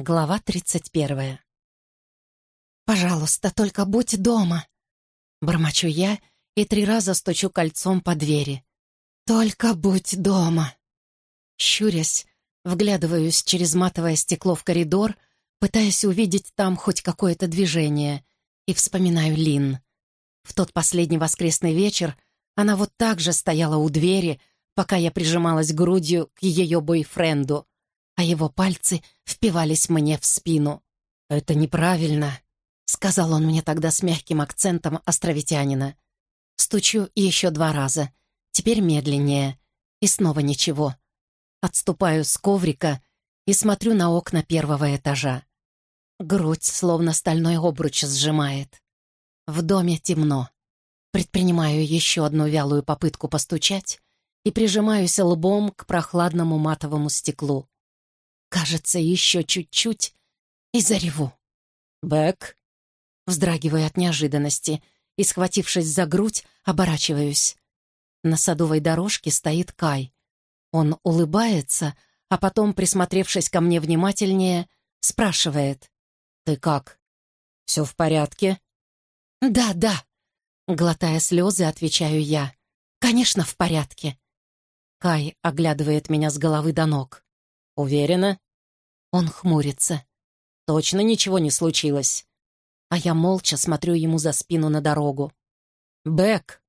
Глава тридцать первая. «Пожалуйста, только будь дома!» Бормочу я и три раза стучу кольцом по двери. «Только будь дома!» Щурясь, вглядываюсь через матовое стекло в коридор, пытаясь увидеть там хоть какое-то движение, и вспоминаю Лин. В тот последний воскресный вечер она вот так же стояла у двери, пока я прижималась грудью к ее бойфренду, а его пальцы впивались мне в спину. «Это неправильно», — сказал он мне тогда с мягким акцентом островитянина. Стучу еще два раза, теперь медленнее, и снова ничего. Отступаю с коврика и смотрю на окна первого этажа. Грудь словно стальной обруч сжимает. В доме темно. Предпринимаю еще одну вялую попытку постучать, и прижимаюсь лбом к прохладному матовому стеклу. Кажется, еще чуть-чуть и зареву. «Бэк!» Вздрагиваю от неожиданности и, схватившись за грудь, оборачиваюсь. На садовой дорожке стоит Кай. Он улыбается, а потом, присмотревшись ко мне внимательнее, спрашивает. «Ты как? Все в порядке?» «Да, да», — глотая слезы, отвечаю я. «Конечно, в порядке». Кай оглядывает меня с головы до ног. «Уверена?» Он хмурится. «Точно ничего не случилось?» А я молча смотрю ему за спину на дорогу. «Бэк!»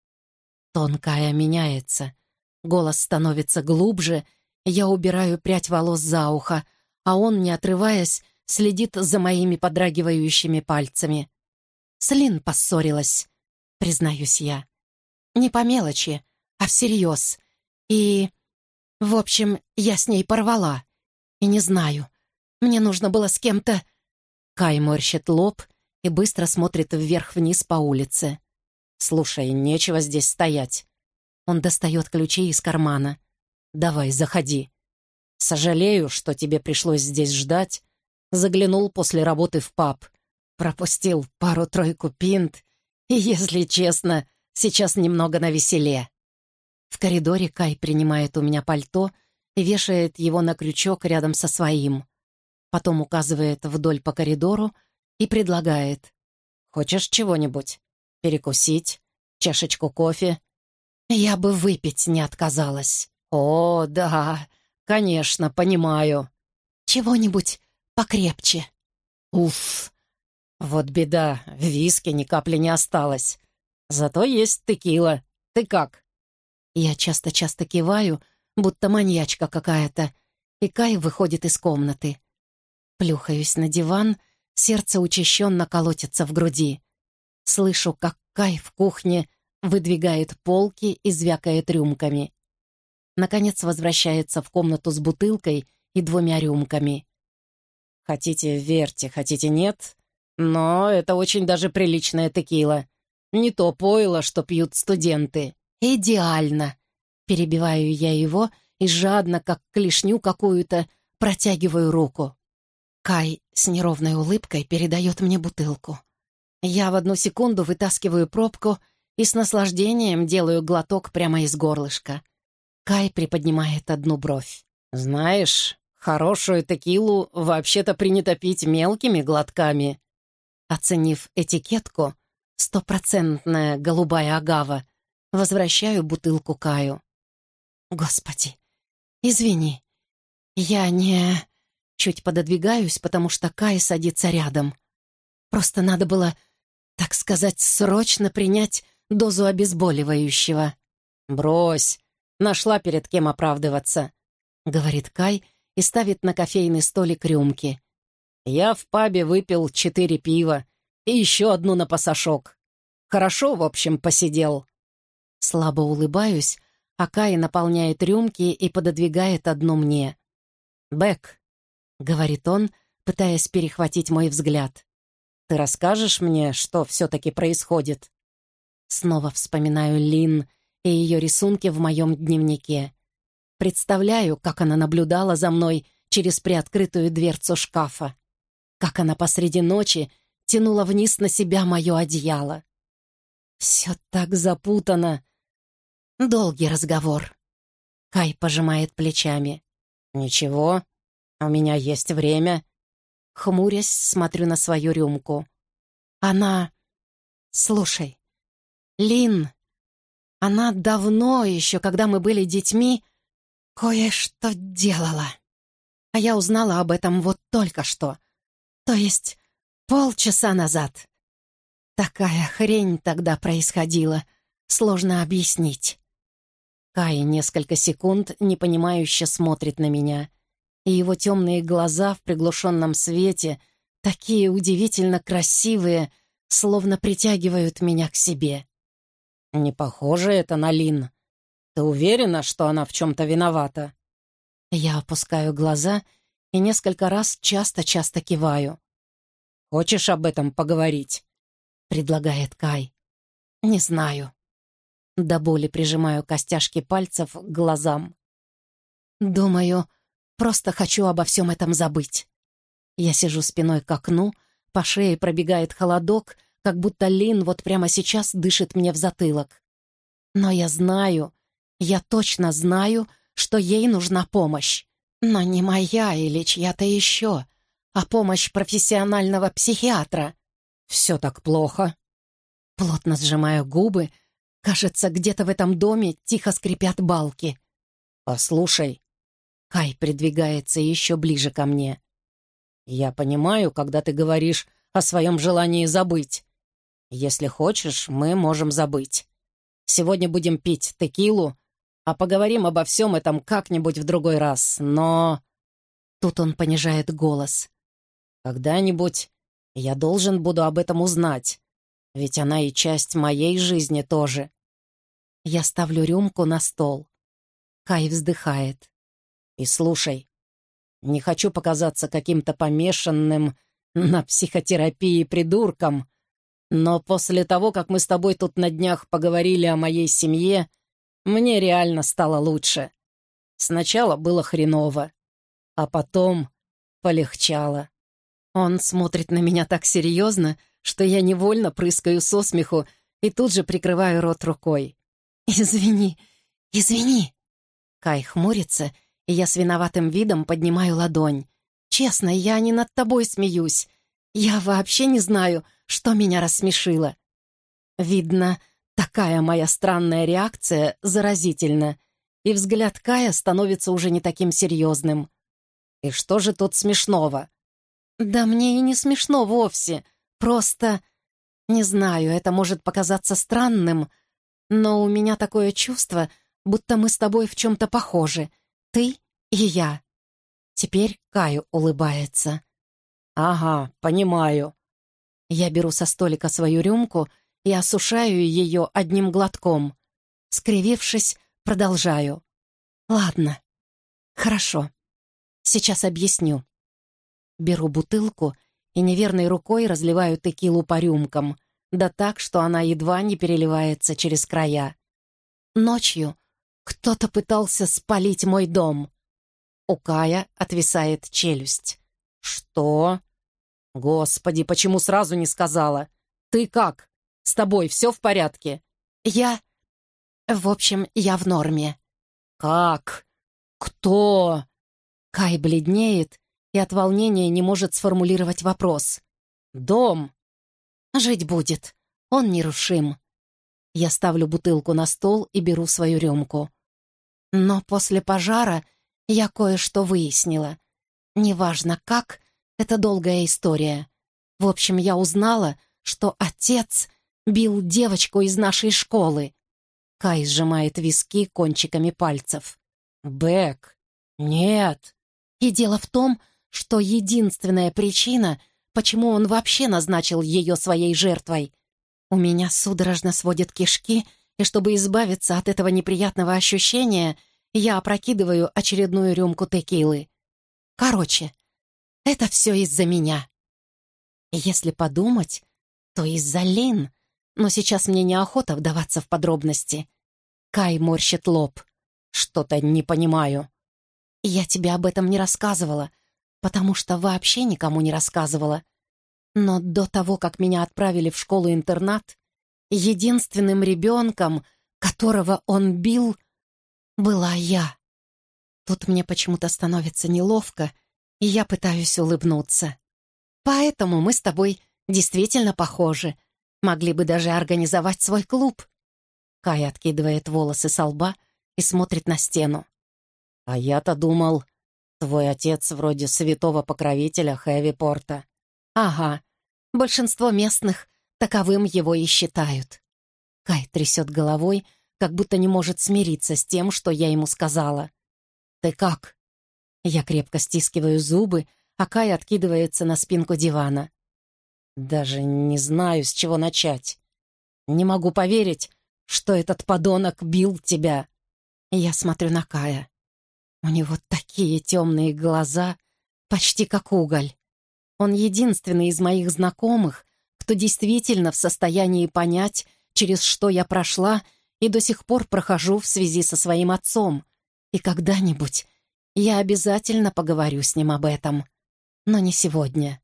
Тонкая меняется. Голос становится глубже, я убираю прядь волос за ухо, а он, не отрываясь, следит за моими подрагивающими пальцами. Слин поссорилась, признаюсь я. Не по мелочи, а всерьез. И... В общем, я с ней порвала. И не знаю. Мне нужно было с кем-то... Кай морщит лоб и быстро смотрит вверх-вниз по улице. «Слушай, нечего здесь стоять». Он достает ключи из кармана. «Давай, заходи. Сожалею, что тебе пришлось здесь ждать. Заглянул после работы в паб. Пропустил пару-тройку пинт. И, если честно, сейчас немного навеселе. В коридоре Кай принимает у меня пальто и вешает его на крючок рядом со своим. Потом указывает вдоль по коридору и предлагает. «Хочешь чего-нибудь? Перекусить? Чашечку кофе?» Я бы выпить не отказалась. «О, да, конечно, понимаю. Чего-нибудь покрепче». «Уф, вот беда, в виске ни капли не осталось. Зато есть текила. Ты как?» Я часто-часто киваю, будто маньячка какая-то, и Кай выходит из комнаты. Плюхаюсь на диван, сердце учащенно колотится в груди. Слышу, как Кай в кухне выдвигает полки и звякает рюмками. Наконец возвращается в комнату с бутылкой и двумя рюмками. «Хотите, верьте, хотите, нет, но это очень даже приличная текила. Не то пойло, что пьют студенты». «Идеально!» Перебиваю я его и жадно, как клешню какую-то, протягиваю руку. Кай с неровной улыбкой передает мне бутылку. Я в одну секунду вытаскиваю пробку и с наслаждением делаю глоток прямо из горлышка. Кай приподнимает одну бровь. «Знаешь, хорошую текилу вообще-то принято пить мелкими глотками». Оценив этикетку, стопроцентная голубая агава, Возвращаю бутылку Каю. «Господи, извини, я не...» Чуть пододвигаюсь, потому что Кай садится рядом. Просто надо было, так сказать, срочно принять дозу обезболивающего. «Брось, нашла перед кем оправдываться», — говорит Кай и ставит на кофейный столик рюмки. «Я в пабе выпил четыре пива и еще одну на пасашок. Хорошо, в общем, посидел». Слабо улыбаюсь, а Кай наполняет рюмки и пододвигает одну мне. «Бэк», — говорит он, пытаясь перехватить мой взгляд. «Ты расскажешь мне, что все-таки происходит?» Снова вспоминаю Лин и ее рисунки в моем дневнике. Представляю, как она наблюдала за мной через приоткрытую дверцу шкафа. Как она посреди ночи тянула вниз на себя мое одеяло. Все так запутано, Долгий разговор. Кай пожимает плечами. «Ничего, у меня есть время. хмурясь, смотрю на свою рюмку. Она... Слушай, Лин, она давно еще, когда мы были детьми, кое-что делала. А я узнала об этом вот только что. То есть полчаса назад. Такая хрень тогда происходила. Сложно объяснить. Кай несколько секунд непонимающе смотрит на меня, и его темные глаза в приглушенном свете, такие удивительно красивые, словно притягивают меня к себе. «Не похоже это на Лин. Ты уверена, что она в чем-то виновата?» Я опускаю глаза и несколько раз часто-часто киваю. «Хочешь об этом поговорить?» — предлагает Кай. «Не знаю». До боли прижимаю костяшки пальцев к глазам. «Думаю, просто хочу обо всем этом забыть». Я сижу спиной к окну, по шее пробегает холодок, как будто Лин вот прямо сейчас дышит мне в затылок. Но я знаю, я точно знаю, что ей нужна помощь. Но не моя или чья-то еще, а помощь профессионального психиатра. Все так плохо. Плотно сжимаю губы. Кажется, где-то в этом доме тихо скрипят балки. «Послушай». Кай придвигается еще ближе ко мне. «Я понимаю, когда ты говоришь о своем желании забыть. Если хочешь, мы можем забыть. Сегодня будем пить текилу а поговорим обо всем этом как-нибудь в другой раз, но...» Тут он понижает голос. «Когда-нибудь я должен буду об этом узнать, ведь она и часть моей жизни тоже». Я ставлю рюмку на стол. Кай вздыхает. «И слушай, не хочу показаться каким-то помешанным на психотерапии придурком, но после того, как мы с тобой тут на днях поговорили о моей семье, мне реально стало лучше. Сначала было хреново, а потом полегчало. Он смотрит на меня так серьезно, что я невольно прыскаю со смеху и тут же прикрываю рот рукой. «Извини, извини!» Кай хмурится, и я с виноватым видом поднимаю ладонь. «Честно, я не над тобой смеюсь. Я вообще не знаю, что меня рассмешило. Видно, Такая моя странная реакция заразительна, и взгляд Кая становится уже не таким серьезным. И что же тут смешного? Да мне и не смешно вовсе. Просто... Не знаю, это может показаться странным, но у меня такое чувство, будто мы с тобой в чем-то похожи. Ты и я. Теперь Каю улыбается. «Ага, понимаю». Я беру со столика свою рюмку и осушаю ее одним глотком. Скривившись, продолжаю. «Ладно, хорошо. Сейчас объясню». Беру бутылку и неверной рукой разливаю текилу по рюмкам, да так, что она едва не переливается через края. Ночью кто-то пытался спалить мой дом. У Кая отвисает челюсть. «Что? Господи, почему сразу не сказала? Ты как?» С тобой все в порядке?» «Я... В общем, я в норме». «Как? Кто?» Кай бледнеет от волнения не может сформулировать вопрос. «Дом?» «Жить будет. Он нерушим». Я ставлю бутылку на стол и беру свою рюмку. Но после пожара я кое-что выяснила. Неважно как, это долгая история. В общем, я узнала, что отец бил девочку из нашей школы. Кай сжимает виски кончиками пальцев. Бэк, нет. И дело в том, что единственная причина, почему он вообще назначил ее своей жертвой. У меня судорожно сводят кишки, и чтобы избавиться от этого неприятного ощущения, я опрокидываю очередную рюмку текилы. Короче, это все из-за меня. Если подумать, то из-за Лин, но сейчас мне неохота вдаваться в подробности. Кай морщит лоб. Что-то не понимаю. Я тебе об этом не рассказывала, потому что вообще никому не рассказывала. Но до того, как меня отправили в школу-интернат, единственным ребенком, которого он бил, была я. Тут мне почему-то становится неловко, и я пытаюсь улыбнуться. Поэтому мы с тобой действительно похожи. Могли бы даже организовать свой клуб». Кай откидывает волосы со лба и смотрит на стену. «А я-то думал, твой отец вроде святого покровителя Хэви Порта». «Ага, большинство местных таковым его и считают». Кай трясет головой, как будто не может смириться с тем, что я ему сказала. «Ты как?» Я крепко стискиваю зубы, а Кай откидывается на спинку дивана. «Даже не знаю, с чего начать. Не могу поверить, что этот подонок бил тебя». Я смотрю на Кая. У него такие темные глаза, почти как уголь. Он единственный из моих знакомых, кто действительно в состоянии понять, через что я прошла и до сих пор прохожу в связи со своим отцом. И когда-нибудь я обязательно поговорю с ним об этом. Но не сегодня.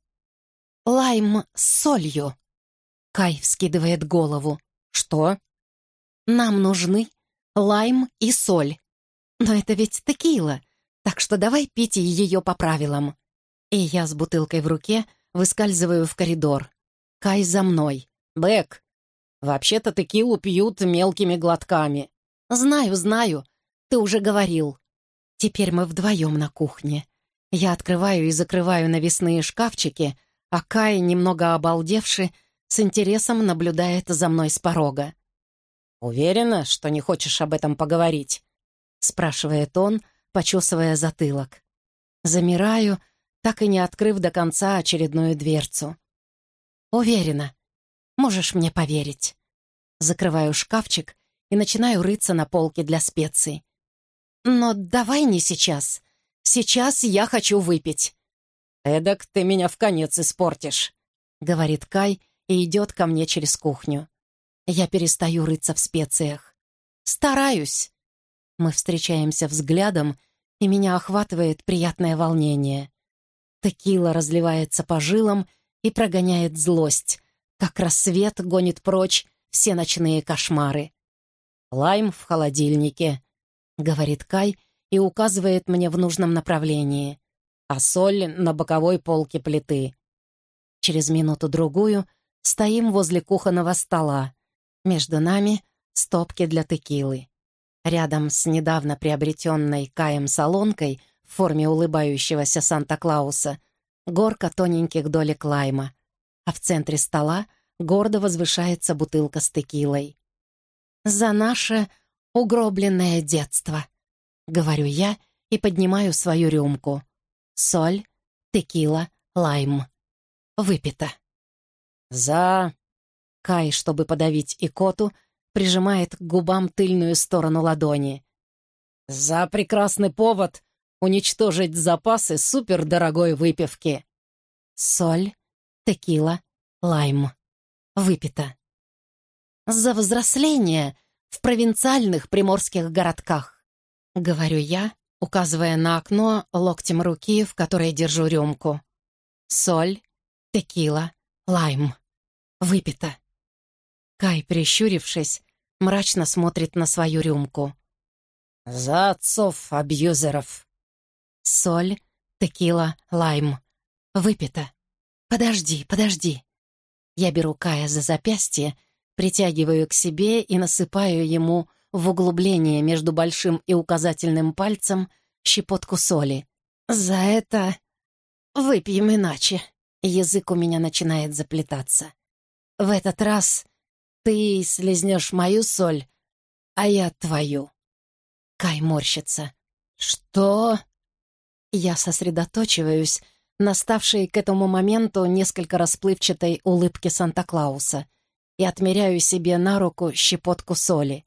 Лайм с солью. Кай вскидывает голову. Что? Нам нужны лайм и соль. Но это ведь текила, так что давай пить ее по правилам. И я с бутылкой в руке выскальзываю в коридор. Кай за мной. «Бэк, вообще-то текилу пьют мелкими глотками». «Знаю, знаю. Ты уже говорил». Теперь мы вдвоем на кухне. Я открываю и закрываю навесные шкафчики, а Кай, немного обалдевший, с интересом наблюдает за мной с порога. «Уверена, что не хочешь об этом поговорить?» — спрашивает он, почесывая затылок. Замираю, так и не открыв до конца очередную дверцу. «Уверена. Можешь мне поверить». Закрываю шкафчик и начинаю рыться на полке для специй. «Но давай не сейчас. Сейчас я хочу выпить». «Эдак ты меня в конец испортишь», — говорит Кай и идет ко мне через кухню. Я перестаю рыться в специях. «Стараюсь». Мы встречаемся взглядом, и меня охватывает приятное волнение. Текила разливается по жилам и прогоняет злость, как рассвет гонит прочь все ночные кошмары. «Лайм в холодильнике», — говорит Кай и указывает мне в нужном направлении, а соль на боковой полке плиты. Через минуту-другую стоим возле кухонного стола. Между нами стопки для текилы. Рядом с недавно приобретенной Каем солонкой в форме улыбающегося Санта-Клауса горка тоненьких долек лайма, а в центре стола гордо возвышается бутылка с текилой. «За наше угробленное детство», — говорю я и поднимаю свою рюмку. Соль, текила, лайм. Выпито. «За...» Кай, чтобы подавить икоту, прижимает к губам тыльную сторону ладони. «За прекрасный повод уничтожить запасы супердорогой выпивки!» Соль, текила, лайм. Выпито. «За взросление в провинциальных приморских городках», — говорю я, указывая на окно локтем руки, в которой держу рюмку. Соль, текила, лайм. Выпито. Кай, прищурившись, мрачно смотрит на свою рюмку. «За отцов-абьюзеров!» Соль, текила, лайм. Выпито. «Подожди, подожди». Я беру Кая за запястье, притягиваю к себе и насыпаю ему в углубление между большим и указательным пальцем щепотку соли. «За это выпьем иначе». Язык у меня начинает заплетаться. В этот раз ты слезнешь мою соль, а я твою. Кай морщится. Что? Я сосредоточиваюсь на ставшей к этому моменту несколько расплывчатой улыбке Санта-Клауса и отмеряю себе на руку щепотку соли.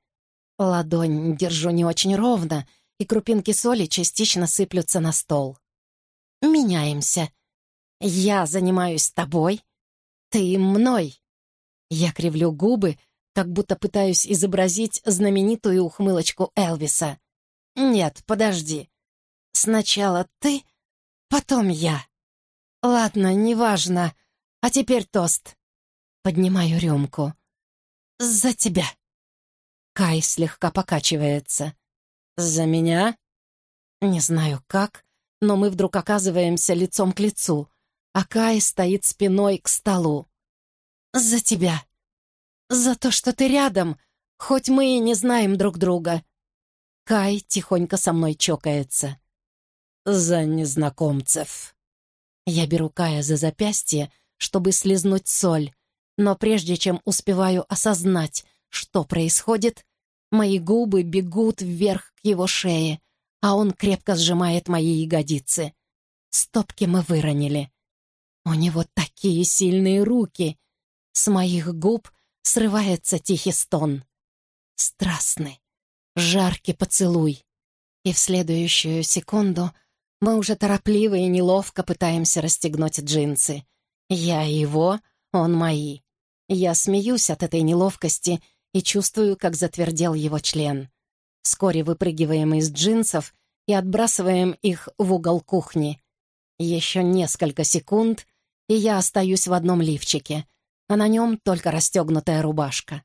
Ладонь держу не очень ровно, и крупинки соли частично сыплются на стол. Меняемся. Я занимаюсь тобой, ты мной. Я кривлю губы, как будто пытаюсь изобразить знаменитую ухмылочку Элвиса. «Нет, подожди. Сначала ты, потом я. Ладно, неважно. А теперь тост. Поднимаю рюмку. За тебя». Кай слегка покачивается. «За меня?» Не знаю как, но мы вдруг оказываемся лицом к лицу, а Кай стоит спиной к столу. «За тебя. За то, что ты рядом, хоть мы и не знаем друг друга». Кай тихонько со мной чокается. «За незнакомцев». Я беру Кая за запястье, чтобы слезнуть соль, но прежде чем успеваю осознать, что происходит, мои губы бегут вверх к его шее, а он крепко сжимает мои ягодицы. Стопки мы выронили. У него такие сильные руки. С моих губ срывается тихий стон. Страстный, жаркий поцелуй. И в следующую секунду мы уже торопливо и неловко пытаемся расстегнуть джинсы. Я его, он мои. Я смеюсь от этой неловкости и чувствую, как затвердел его член. Вскоре выпрыгиваем из джинсов и отбрасываем их в угол кухни. Еще несколько секунд, и я остаюсь в одном лифчике, а на нем только расстегнутая рубашка.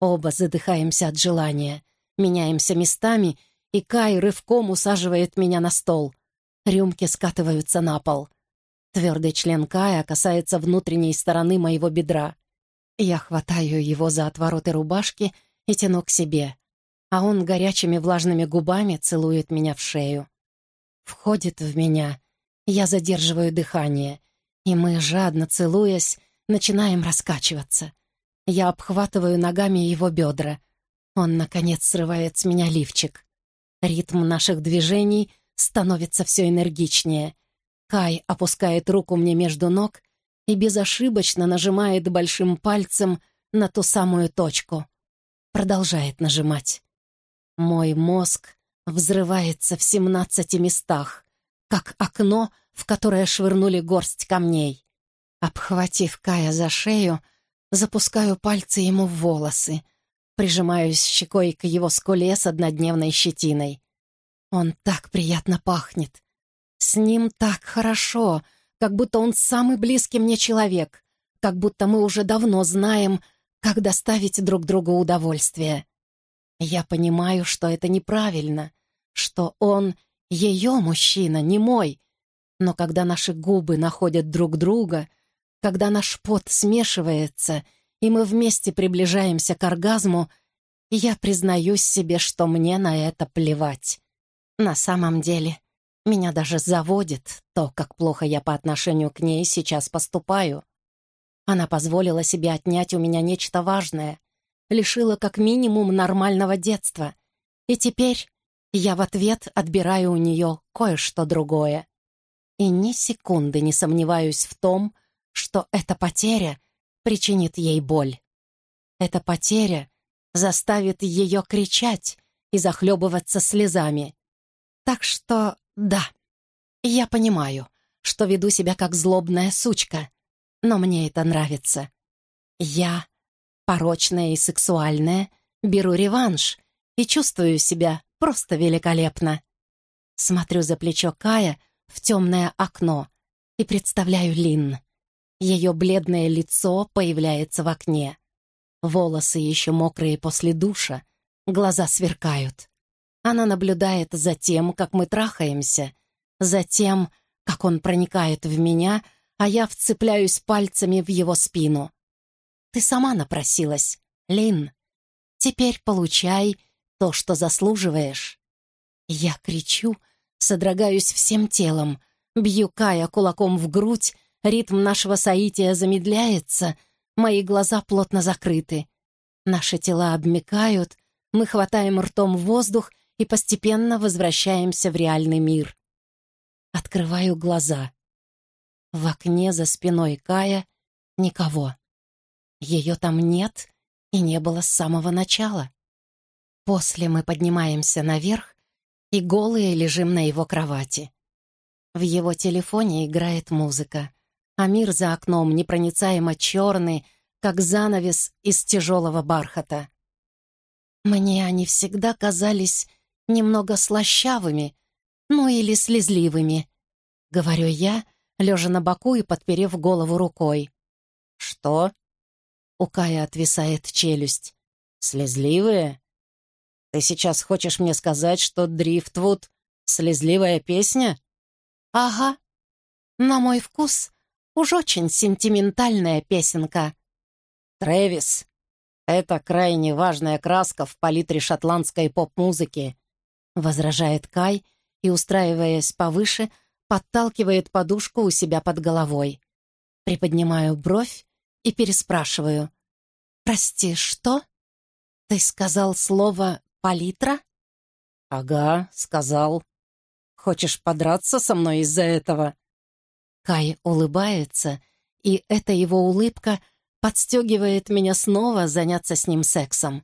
Оба задыхаемся от желания, меняемся местами, и Кай рывком усаживает меня на стол. Рюмки скатываются на пол. Твердый член Кая касается внутренней стороны моего бедра. Я хватаю его за отвороты рубашки и тяну к себе, а он горячими влажными губами целует меня в шею. Входит в меня, я задерживаю дыхание, и мы, жадно целуясь, начинаем раскачиваться. Я обхватываю ногами его бедра. Он, наконец, срывает с меня лифчик. Ритм наших движений становится все энергичнее. Кай опускает руку мне между ног и безошибочно нажимает большим пальцем на ту самую точку. Продолжает нажимать. Мой мозг взрывается в семнадцати местах, как окно, в которое швырнули горсть камней. Обхватив Кая за шею, запускаю пальцы ему в волосы, прижимаюсь щекой к его скуле с однодневной щетиной. Он так приятно пахнет. С ним так хорошо, как будто он самый близкий мне человек, как будто мы уже давно знаем, как доставить друг другу удовольствие. Я понимаю, что это неправильно, что он ее мужчина, не мой. Но когда наши губы находят друг друга, когда наш пот смешивается, и мы вместе приближаемся к оргазму, я признаюсь себе, что мне на это плевать. На самом деле, меня даже заводит то, как плохо я по отношению к ней сейчас поступаю. Она позволила себе отнять у меня нечто важное, лишила как минимум нормального детства. И теперь я в ответ отбираю у нее кое-что другое. И ни секунды не сомневаюсь в том, что эта потеря причинит ей боль. Эта потеря заставит ее кричать и захлебываться слезами. Так что да, я понимаю, что веду себя как злобная сучка, но мне это нравится. Я, порочная и сексуальная, беру реванш и чувствую себя просто великолепно. Смотрю за плечо Кая в темное окно и представляю Лин. Ее бледное лицо появляется в окне. Волосы еще мокрые после душа, глаза сверкают. Она наблюдает за тем, как мы трахаемся, за тем, как он проникает в меня, а я вцепляюсь пальцами в его спину. «Ты сама напросилась, Лин. Теперь получай то, что заслуживаешь». Я кричу, содрогаюсь всем телом, бью Кая кулаком в грудь, ритм нашего соития замедляется, мои глаза плотно закрыты. Наши тела обмекают, мы хватаем ртом воздух — и постепенно возвращаемся в реальный мир. Открываю глаза. В окне за спиной Кая никого. Ее там нет и не было с самого начала. После мы поднимаемся наверх и голые лежим на его кровати. В его телефоне играет музыка, а мир за окном непроницаемо черный, как занавес из тяжелого бархата. Мне они всегда казались немного слащавыми, ну или слезливыми, — говорю я, лежа на боку и подперев голову рукой. «Что?» — у Кая отвисает челюсть. «Слезливые? Ты сейчас хочешь мне сказать, что Дрифтвуд — слезливая песня?» «Ага. На мой вкус Уж очень сентиментальная песенка. Трэвис — это крайне важная краска в палитре шотландской поп-музыки, возражает Кай и, устраиваясь повыше, подталкивает подушку у себя под головой. Приподнимаю бровь и переспрашиваю. «Прости, что? Ты сказал слово «палитра»?» «Ага, сказал. Хочешь подраться со мной из-за этого?» Кай улыбается, и эта его улыбка подстегивает меня снова заняться с ним сексом.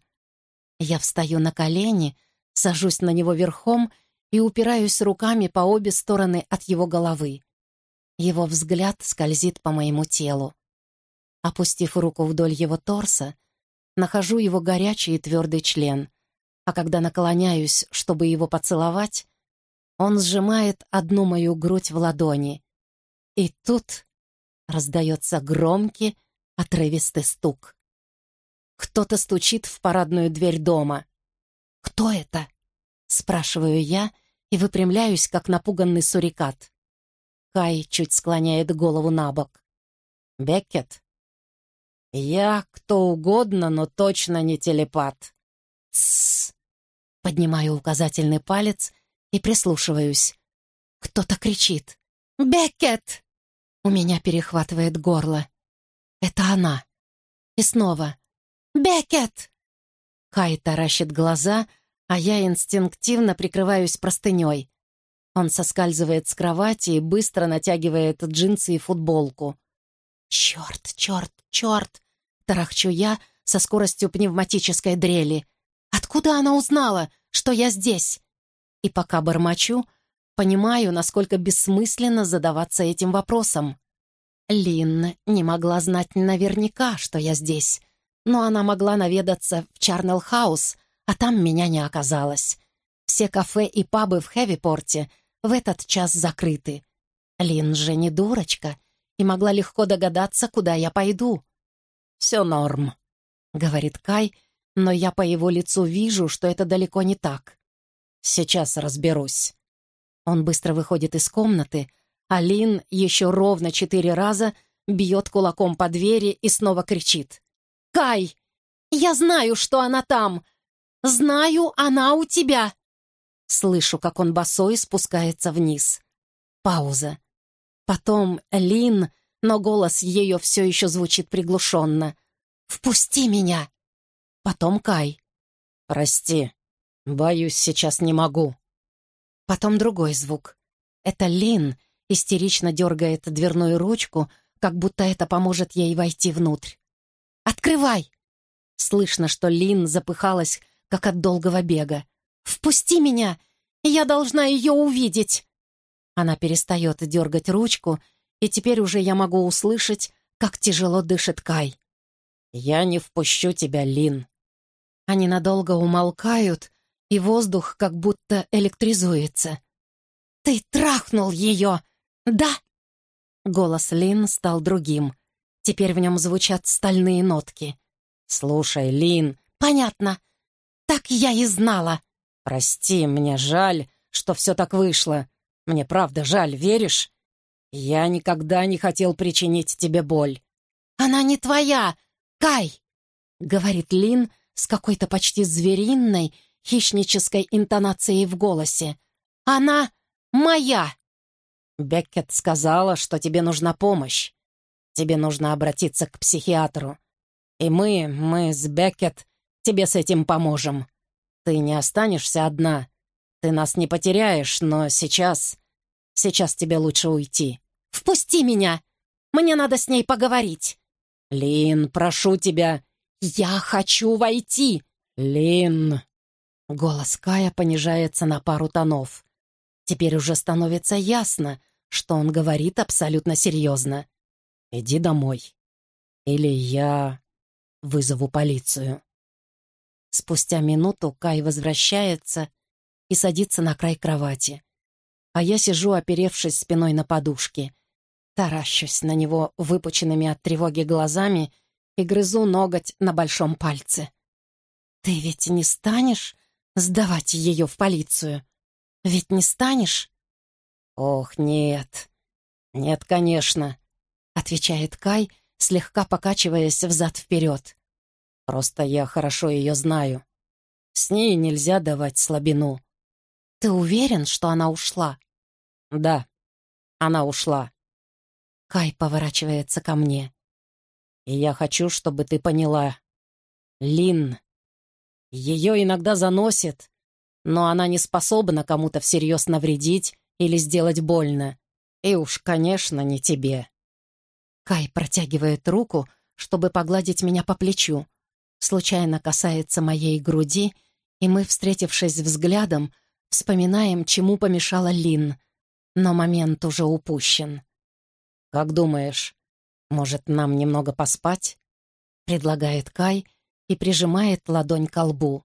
Я встаю на колени, сажусь на него верхом и упираюсь руками по обе стороны от его головы. Его взгляд скользит по моему телу. Опустив руку вдоль его торса, нахожу его горячий и твердый член, а когда наклоняюсь, чтобы его поцеловать, он сжимает одну мою грудь в ладони. И тут раздается громкий, отрывистый стук. Кто-то стучит в парадную дверь дома. «Кто это?» — спрашиваю я и выпрямляюсь, как напуганный сурикат. Кай чуть склоняет голову на бок. «Беккет?» «Я кто угодно, но точно не телепат». «Тссс!» Поднимаю указательный палец и прислушиваюсь. Кто-то кричит. «Беккет!» У меня перехватывает горло. Это она. И снова. «Беккет!» Кай таращит глаза, а я инстинктивно прикрываюсь простыней. Он соскальзывает с кровати и быстро натягивает джинсы и футболку. «Черт, черт, черт!» — тарахчу я со скоростью пневматической дрели. «Откуда она узнала, что я здесь?» И пока бормочу, понимаю, насколько бессмысленно задаваться этим вопросом. Лин не могла знать наверняка, что я здесь, но она могла наведаться в Чарнелл-хаус, а там меня не оказалось. Все кафе и пабы в Хэвипорте в этот час закрыты. Лин же не дурочка и могла легко догадаться, куда я пойду. «Все норм», — говорит Кай, но я по его лицу вижу, что это далеко не так. «Сейчас разберусь». Он быстро выходит из комнаты, а Лин еще ровно четыре раза бьет кулаком по двери и снова кричит. «Кай, я знаю, что она там! Знаю, она у тебя!» Слышу, как он босой спускается вниз. Пауза. Потом Лин, но голос ее все еще звучит приглушенно. «Впусти меня!» Потом Кай. «Прости, боюсь, сейчас не могу». Потом другой звук. Это Лин истерично дергает дверную ручку, как будто это поможет ей войти внутрь. «Открывай!» Слышно, что Лин запыхалась, как от долгого бега. «Впусти меня! Я должна ее увидеть!» Она перестает дергать ручку, и теперь уже я могу услышать, как тяжело дышит Кай. «Я не впущу тебя, Лин». Они надолго умолкают, и воздух как будто электризуется. «Ты трахнул ее, да?» Голос Лин стал другим. Теперь в нем звучат стальные нотки. «Слушай, Лин...» «Понятно. Так я и знала». «Прости, мне жаль, что все так вышло. Мне правда жаль, веришь? Я никогда не хотел причинить тебе боль». «Она не твоя, Кай!» — говорит Лин с какой-то почти звериной, хищнической интонацией в голосе. «Она моя!» Беккет сказала, что тебе нужна помощь. Тебе нужно обратиться к психиатру. И мы, мы с Беккет, тебе с этим поможем. Ты не останешься одна. Ты нас не потеряешь, но сейчас... Сейчас тебе лучше уйти. «Впусти меня! Мне надо с ней поговорить!» «Лин, прошу тебя!» «Я хочу войти!» «Лин!» Голос Кая понижается на пару тонов. Теперь уже становится ясно, что он говорит абсолютно серьезно. «Иди домой. Или я вызову полицию». Спустя минуту Кай возвращается и садится на край кровати. А я сижу, оперевшись спиной на подушке. Таращусь на него выпученными от тревоги глазами и грызу ноготь на большом пальце. «Ты ведь не станешь сдавать ее в полицию? Ведь не станешь?» «Ох, нет. Нет, конечно», — отвечает Кай, слегка покачиваясь взад-вперед. «Просто я хорошо ее знаю. С ней нельзя давать слабину». «Ты уверен, что она ушла?» «Да, она ушла». Кай поворачивается ко мне. «И я хочу, чтобы ты поняла. Лин. Ее иногда заносит, но она не способна кому-то всерьез навредить или сделать больно. И уж, конечно, не тебе». Кай протягивает руку, чтобы погладить меня по плечу. Случайно касается моей груди, и мы, встретившись взглядом, вспоминаем, чему помешала Лин. Но момент уже упущен. «Как думаешь, может, нам немного поспать?» — предлагает Кай и прижимает ладонь к лбу.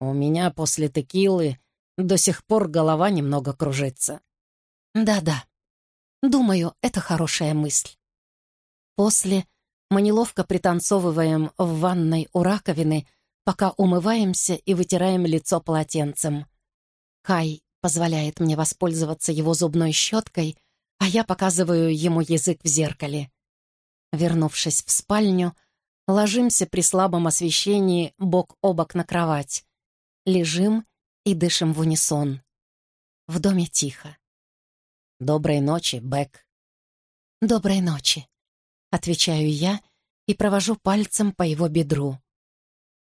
«У меня после текилы до сих пор голова немного кружится». «Да-да, думаю, это хорошая мысль». После мы неловко пританцовываем в ванной у раковины, пока умываемся и вытираем лицо полотенцем. Кай позволяет мне воспользоваться его зубной щеткой, а я показываю ему язык в зеркале. Вернувшись в спальню, ложимся при слабом освещении бок о бок на кровать. Лежим и дышим в унисон. В доме тихо. «Доброй ночи, Бэк». «Доброй ночи», Отвечаю я и провожу пальцем по его бедру.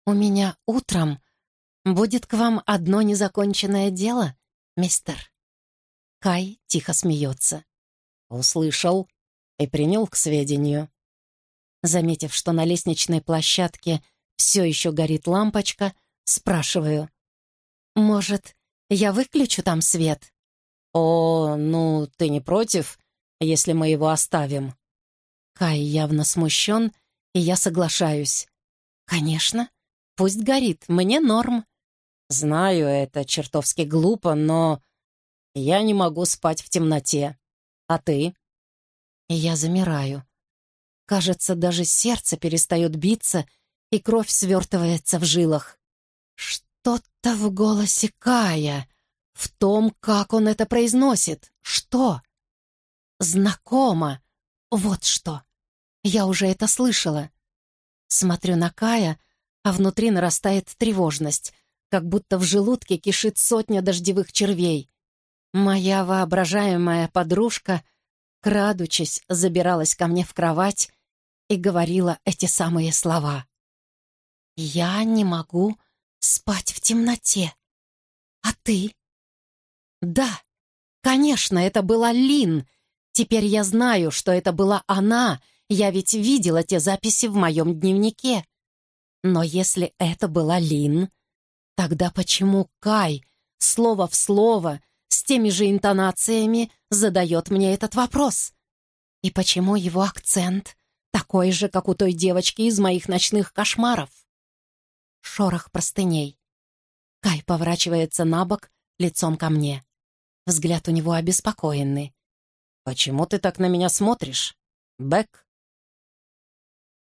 «У меня утром будет к вам одно незаконченное дело, мистер?» Кай тихо смеется. «Услышал и принял к сведению». Заметив, что на лестничной площадке все еще горит лампочка, спрашиваю. «Может, я выключу там свет?» «О, ну, ты не против, если мы его оставим?» Кай явно смущен, и я соглашаюсь. «Конечно. Пусть горит. Мне норм». «Знаю, это чертовски глупо, но я не могу спать в темноте. А ты?» И я замираю. Кажется, даже сердце перестает биться, и кровь свертывается в жилах. Что-то в голосе Кая, в том, как он это произносит. Что? Знакомо. Вот что. Я уже это слышала. Смотрю на Кая, а внутри нарастает тревожность, как будто в желудке кишит сотня дождевых червей. Моя воображаемая подружка, крадучись, забиралась ко мне в кровать и говорила эти самые слова. «Я не могу спать в темноте. А ты?» «Да, конечно, это была Лин. Теперь я знаю, что это была она, я ведь видела те записи в моем дневнике. Но если это была Лин, тогда почему Кай, слово в слово, с теми же интонациями, задает мне этот вопрос? И почему его акцент такой же, как у той девочки из моих ночных кошмаров? Шорох простыней. Кай поворачивается на бок, лицом ко мне. Взгляд у него обеспокоенный. «Почему ты так на меня смотришь, Бэк?»